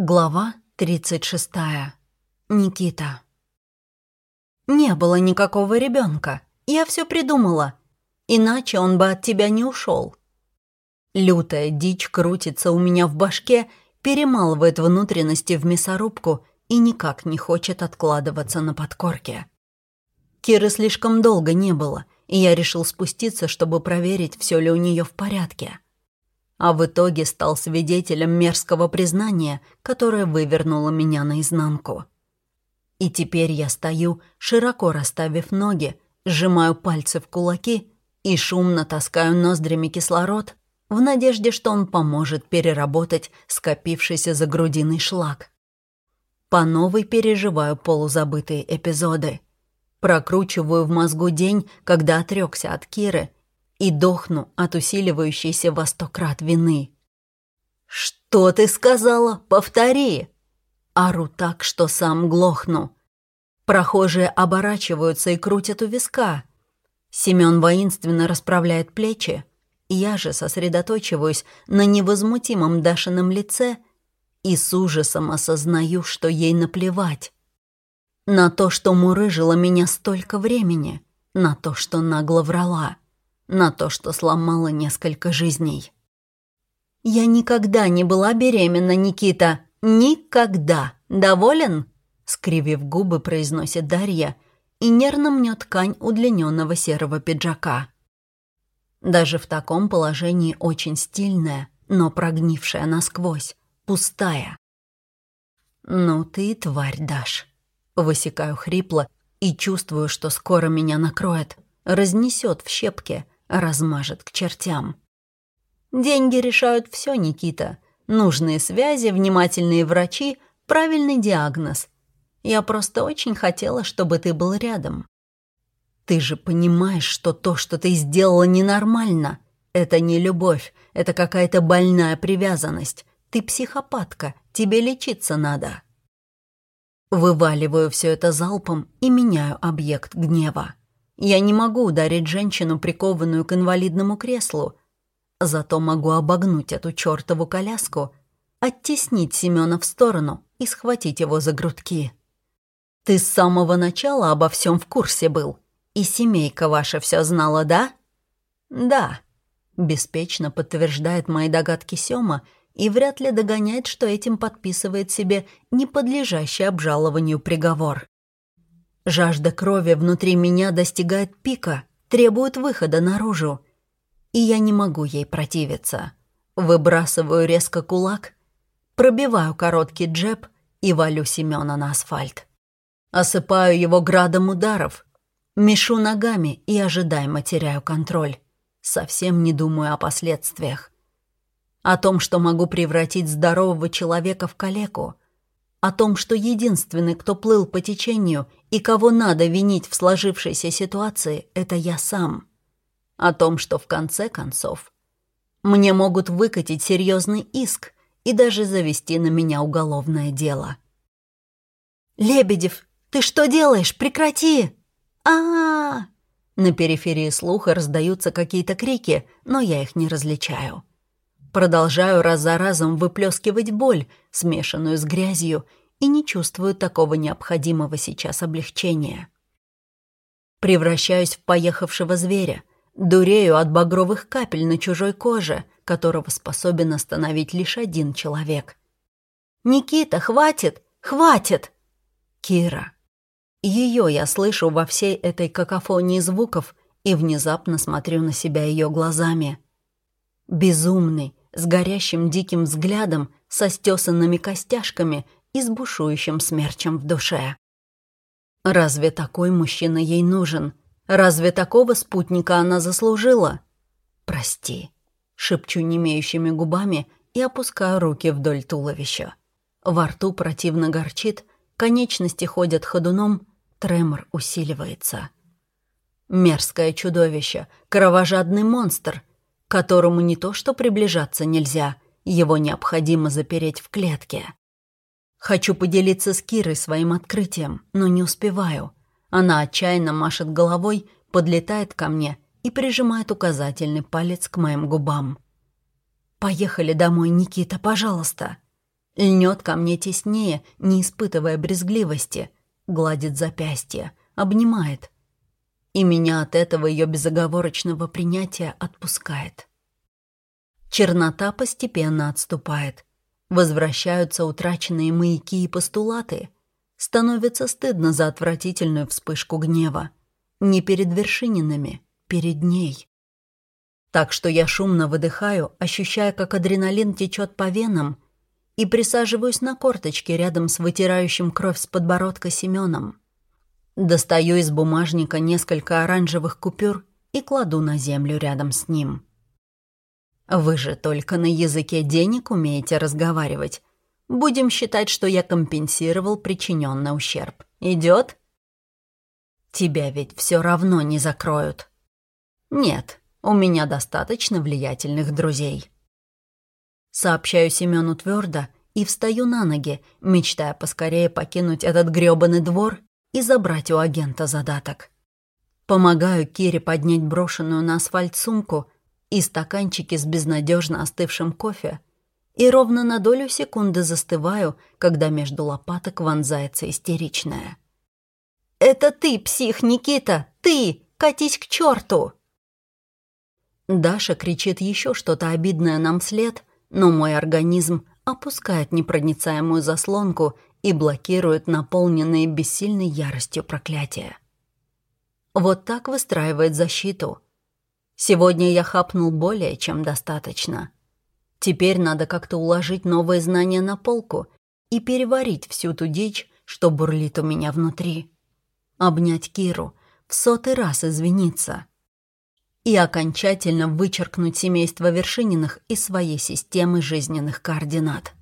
Глава 36. Никита. Не было никакого ребенка. Я все придумала. Иначе он бы от тебя не ушел. Лютая дичь крутится у меня в башке, перемалывает внутренности в мясорубку и никак не хочет откладываться на подкорке. Киры слишком долго не было, и я решил спуститься, чтобы проверить, все ли у нее в порядке а в итоге стал свидетелем мерзкого признания, которое вывернуло меня наизнанку. И теперь я стою, широко расставив ноги, сжимаю пальцы в кулаки и шумно таскаю ноздрями кислород в надежде, что он поможет переработать скопившийся за грудиной шлак. По новой переживаю полузабытые эпизоды. Прокручиваю в мозгу день, когда отрекся от Киры — и дохну от усиливающейся во сто крат вины. «Что ты сказала? Повтори!» Ору так, что сам глохну. Прохожие оборачиваются и крутят у виска. Семён воинственно расправляет плечи. Я же сосредоточиваюсь на невозмутимом Дашином лице и с ужасом осознаю, что ей наплевать. На то, что мурыжила меня столько времени, на то, что нагло врала на то, что сломала несколько жизней. «Я никогда не была беременна, Никита. Никогда. Доволен?» Скривив губы, произносит Дарья и нервно мнет ткань удлиненного серого пиджака. Даже в таком положении очень стильная, но прогнившая насквозь, пустая. «Ну ты тварь, Даш!» Высекаю хрипло и чувствую, что скоро меня накроет, разнесет в щепки — размажет к чертям. Деньги решают все, Никита. Нужные связи, внимательные врачи, правильный диагноз. Я просто очень хотела, чтобы ты был рядом. Ты же понимаешь, что то, что ты сделала, ненормально. Это не любовь, это какая-то больная привязанность. Ты психопатка, тебе лечиться надо. Вываливаю все это залпом и меняю объект гнева. Я не могу ударить женщину, прикованную к инвалидному креслу. Зато могу обогнуть эту чертову коляску, оттеснить Семена в сторону и схватить его за грудки. Ты с самого начала обо всем в курсе был. И семейка ваша все знала, да? Да. Беспечно подтверждает мои догадки Сёма и вряд ли догоняет, что этим подписывает себе неподлежащий обжалованию приговор. Жажда крови внутри меня достигает пика, требует выхода наружу. И я не могу ей противиться. Выбрасываю резко кулак, пробиваю короткий джеб и валю Семёна на асфальт. Осыпаю его градом ударов, мешу ногами и ожидаемо теряю контроль. Совсем не думаю о последствиях. О том, что могу превратить здорового человека в калеку — о том, что единственный, кто плыл по течению и кого надо винить в сложившейся ситуации, это я сам. О том, что в конце концов мне могут выкатить серьезный иск и даже завести на меня уголовное дело. «Лебедев, ты что делаешь? Прекрати!» а, -а, -а На периферии слуха раздаются какие-то крики, но я их не различаю. Продолжаю раз за разом выплескивать боль, смешанную с грязью, и не чувствую такого необходимого сейчас облегчения. Превращаюсь в поехавшего зверя, дурею от багровых капель на чужой коже, которого способен остановить лишь один человек. «Никита, хватит! Хватит!» «Кира!» Ее я слышу во всей этой какофонии звуков и внезапно смотрю на себя ее глазами. Безумный, с горящим диким взглядом, со стесанными костяшками и с бушующим смерчем в душе. Разве такой мужчина ей нужен? Разве такого спутника она заслужила? Прости, шепчу немеющими губами и опускаю руки вдоль туловища. Во рту противно горчит, конечности ходят ходуном, тремор усиливается. Мерзкое чудовище, кровожадный монстр, которому не то что приближаться нельзя, его необходимо запереть в клетке. Хочу поделиться с Кирой своим открытием, но не успеваю. Она отчаянно машет головой, подлетает ко мне и прижимает указательный палец к моим губам. «Поехали домой, Никита, пожалуйста». Льнет ко мне теснее, не испытывая брезгливости, гладит запястье, обнимает. И меня от этого ее безоговорочного принятия отпускает. Чернота постепенно отступает. Возвращаются утраченные маяки и постулаты. Становится стыдно за отвратительную вспышку гнева. Не перед Вершининами, перед ней. Так что я шумно выдыхаю, ощущая, как адреналин течет по венам, и присаживаюсь на корточке рядом с вытирающим кровь с подбородка Семеном. Достаю из бумажника несколько оранжевых купюр и кладу на землю рядом с ним. Вы же только на языке денег умеете разговаривать. Будем считать, что я компенсировал причиненный ущерб. Идет? Тебя ведь все равно не закроют. Нет, у меня достаточно влиятельных друзей. Сообщаю Семену твердо и встаю на ноги, мечтая поскорее покинуть этот грёбаный двор и забрать у агента задаток. Помогаю Кире поднять брошенную на асфальт сумку и стаканчики с безнадежно остывшим кофе, и ровно на долю секунды застываю, когда между лопаток вонзается истеричная. «Это ты, псих, Никита! Ты! Катись к черту!» Даша кричит еще что-то обидное нам вслед, но мой организм опускает непроницаемую заслонку и блокирует наполненные бессильной яростью проклятия. Вот так выстраивает защиту. Сегодня я хапнул более чем достаточно. Теперь надо как-то уложить новые знания на полку и переварить всю ту дичь, что бурлит у меня внутри. Обнять Киру, в сотый раз извиниться — и окончательно вычеркнуть семейство Вершининых из своей системы жизненных координат.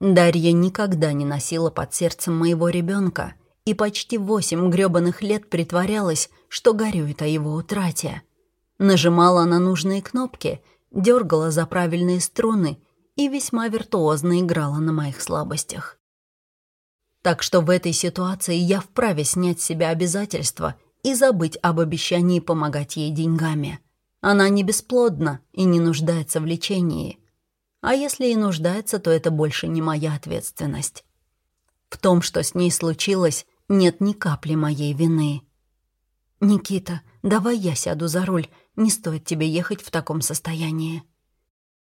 Дарья никогда не носила под сердцем моего ребенка и почти восемь грёбаных лет притворялась, что горюет о его утрате. Нажимала на нужные кнопки, дергала за правильные струны и весьма виртуозно играла на моих слабостях. Так что в этой ситуации я вправе снять с себя обязательства и забыть об обещании помогать ей деньгами. Она не бесплодна и не нуждается в лечении. А если и нуждается, то это больше не моя ответственность. В том, что с ней случилось, нет ни капли моей вины. «Никита, давай я сяду за руль, не стоит тебе ехать в таком состоянии».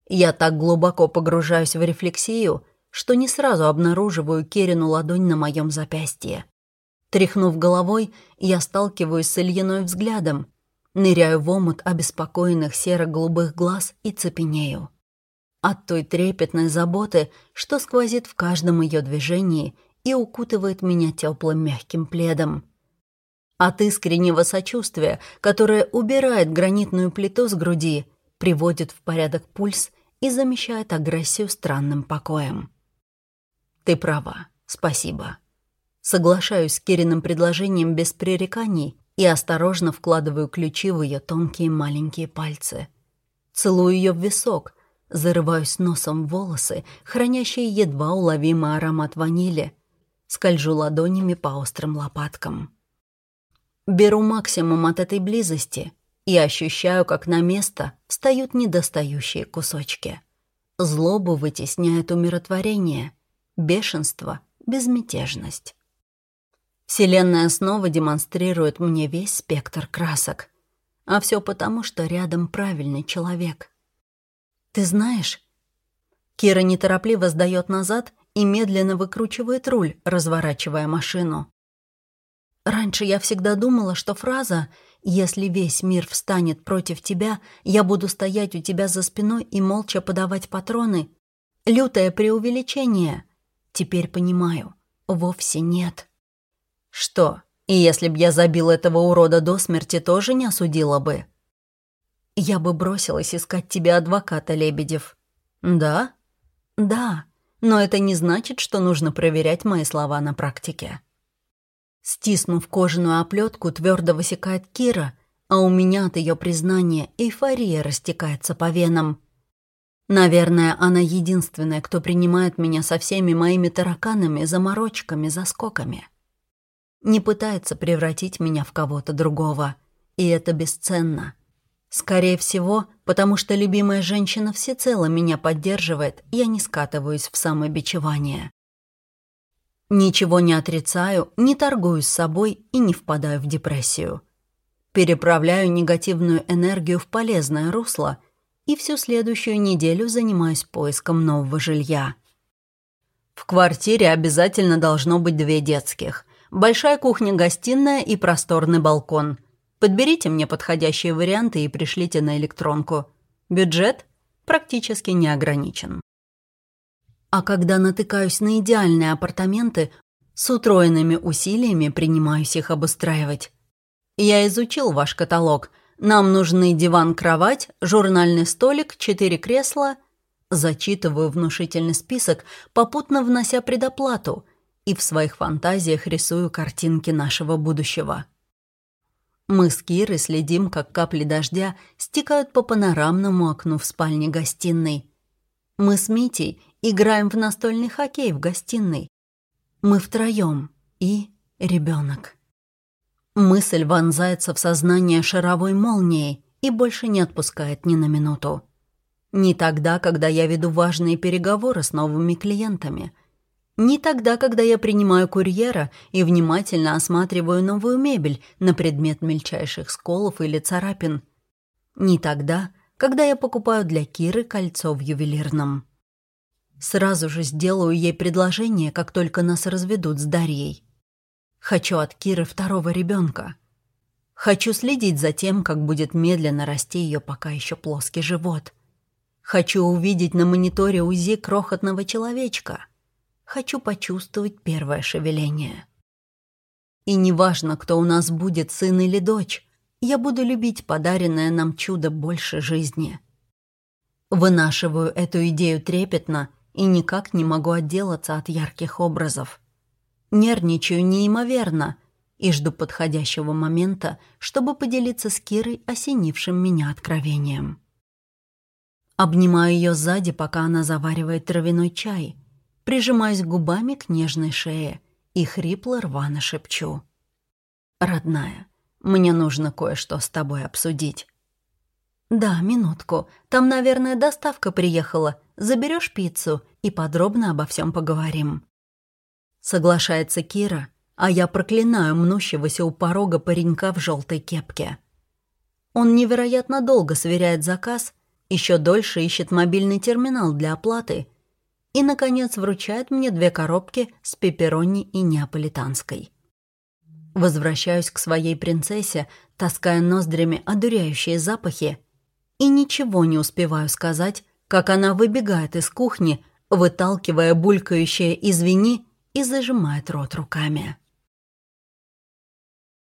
Я так глубоко погружаюсь в рефлексию, что не сразу обнаруживаю Керину ладонь на моем запястье. Тряхнув головой, я сталкиваюсь с Ильиной взглядом, ныряю в омут обеспокоенных серо-голубых глаз и цепенею. От той трепетной заботы, что сквозит в каждом ее движении и укутывает меня теплым мягким пледом. От искреннего сочувствия, которое убирает гранитную плиту с груди, приводит в порядок пульс и замещает агрессию странным покоем. «Ты права, спасибо». Соглашаюсь с Кириным предложением без пререканий и осторожно вкладываю ключи в ее тонкие маленькие пальцы. Целую ее в висок, зарываюсь носом в волосы, хранящие едва уловимый аромат ванили, скольжу ладонями по острым лопаткам. Беру максимум от этой близости и ощущаю, как на место встают недостающие кусочки. Злобу вытесняет умиротворение, бешенство — безмятежность. Вселенная снова демонстрирует мне весь спектр красок. А все потому, что рядом правильный человек. «Ты знаешь...» Кира неторопливо сдает назад и медленно выкручивает руль, разворачивая машину. Раньше я всегда думала, что фраза «Если весь мир встанет против тебя, я буду стоять у тебя за спиной и молча подавать патроны» — лютое преувеличение. Теперь понимаю, вовсе нет. Что, и если б я забил этого урода до смерти, тоже не осудила бы? Я бы бросилась искать тебе адвоката, Лебедев. Да? Да, но это не значит, что нужно проверять мои слова на практике. Стиснув кожаную оплетку, твердо высекает Кира, а у меня от ее признания эйфория растекается по венам. Наверное, она единственная, кто принимает меня со всеми моими тараканами, заморочками, заскоками не пытается превратить меня в кого-то другого. И это бесценно. Скорее всего, потому что любимая женщина всецело меня поддерживает, я не скатываюсь в самобичевание. Ничего не отрицаю, не торгую с собой и не впадаю в депрессию. Переправляю негативную энергию в полезное русло и всю следующую неделю занимаюсь поиском нового жилья. В квартире обязательно должно быть две детских. Большая кухня-гостиная и просторный балкон. Подберите мне подходящие варианты и пришлите на электронку. Бюджет практически не ограничен. А когда натыкаюсь на идеальные апартаменты, с утроенными усилиями принимаюсь их обустраивать. Я изучил ваш каталог. Нам нужны диван-кровать, журнальный столик, четыре кресла. Зачитываю внушительный список, попутно внося предоплату, и в своих фантазиях рисую картинки нашего будущего. Мы с Кирой следим, как капли дождя стекают по панорамному окну в спальне-гостиной. Мы с Митей Играем в настольный хоккей в гостиной. Мы втроем и ребенок. Мысль вонзается в сознание шаровой молнией и больше не отпускает ни на минуту. Не тогда, когда я веду важные переговоры с новыми клиентами. Не тогда, когда я принимаю курьера и внимательно осматриваю новую мебель на предмет мельчайших сколов или царапин. Не тогда, когда я покупаю для Киры кольцо в ювелирном. Сразу же сделаю ей предложение, как только нас разведут с Дарьей. Хочу от Киры второго ребенка. Хочу следить за тем, как будет медленно расти ее пока еще плоский живот. Хочу увидеть на мониторе УЗИ крохотного человечка. Хочу почувствовать первое шевеление. И неважно, кто у нас будет, сын или дочь, я буду любить подаренное нам чудо больше жизни. Вынашиваю эту идею трепетно — и никак не могу отделаться от ярких образов. Нервничаю неимоверно и жду подходящего момента, чтобы поделиться с Кирой осенившим меня откровением. Обнимаю ее сзади, пока она заваривает травяной чай, прижимаюсь губами к нежной шее и хрипло рвано шепчу. «Родная, мне нужно кое-что с тобой обсудить». «Да, минутку. Там, наверное, доставка приехала. Заберешь пиццу и подробно обо всем поговорим». Соглашается Кира, а я проклинаю мнущегося у порога паренька в желтой кепке. Он невероятно долго сверяет заказ, еще дольше ищет мобильный терминал для оплаты и, наконец, вручает мне две коробки с пепперони и неаполитанской. Возвращаюсь к своей принцессе, таская ноздрями одуряющие запахи, и ничего не успеваю сказать, как она выбегает из кухни, выталкивая булькающее «извини» и зажимает рот руками.